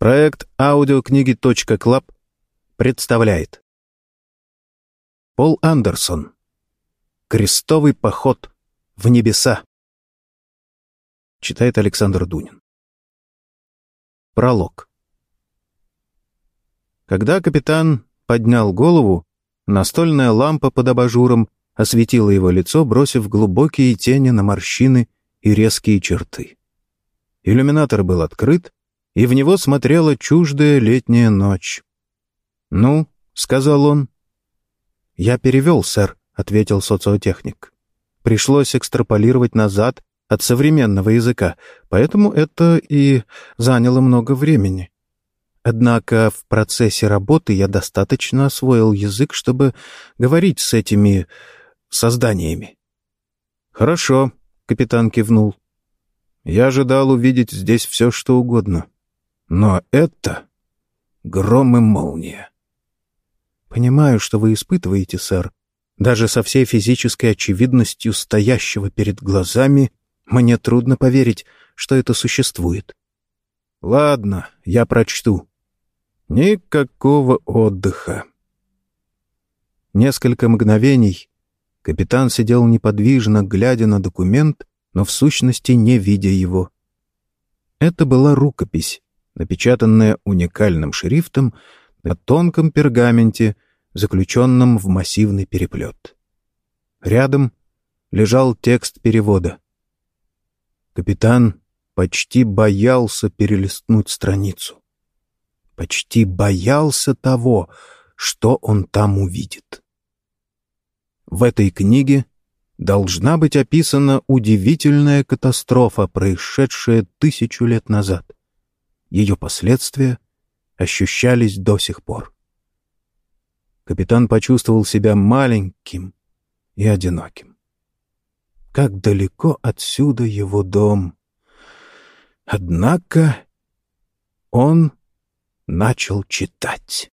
Проект аудиокниги.клаб представляет. Пол Андерсон. «Крестовый поход в небеса» Читает Александр Дунин. Пролог. Когда капитан поднял голову, настольная лампа под абажуром осветила его лицо, бросив глубокие тени на морщины и резкие черты. Иллюминатор был открыт, и в него смотрела чуждая летняя ночь. «Ну», — сказал он. «Я перевел, сэр», — ответил социотехник. «Пришлось экстраполировать назад от современного языка, поэтому это и заняло много времени. Однако в процессе работы я достаточно освоил язык, чтобы говорить с этими созданиями». «Хорошо», — капитан кивнул. «Я ожидал увидеть здесь все, что угодно». Но это гром и молния. Понимаю, что вы испытываете, сэр. Даже со всей физической очевидностью стоящего перед глазами мне трудно поверить, что это существует. Ладно, я прочту. Никакого отдыха. Несколько мгновений капитан сидел неподвижно, глядя на документ, но в сущности не видя его. Это была рукопись, напечатанное уникальным шрифтом на тонком пергаменте, заключенном в массивный переплет. Рядом лежал текст перевода. Капитан почти боялся перелистнуть страницу. Почти боялся того, что он там увидит. В этой книге должна быть описана удивительная катастрофа, происшедшая тысячу лет назад ее последствия ощущались до сих пор. Капитан почувствовал себя маленьким и одиноким. Как далеко отсюда его дом. Однако он начал читать.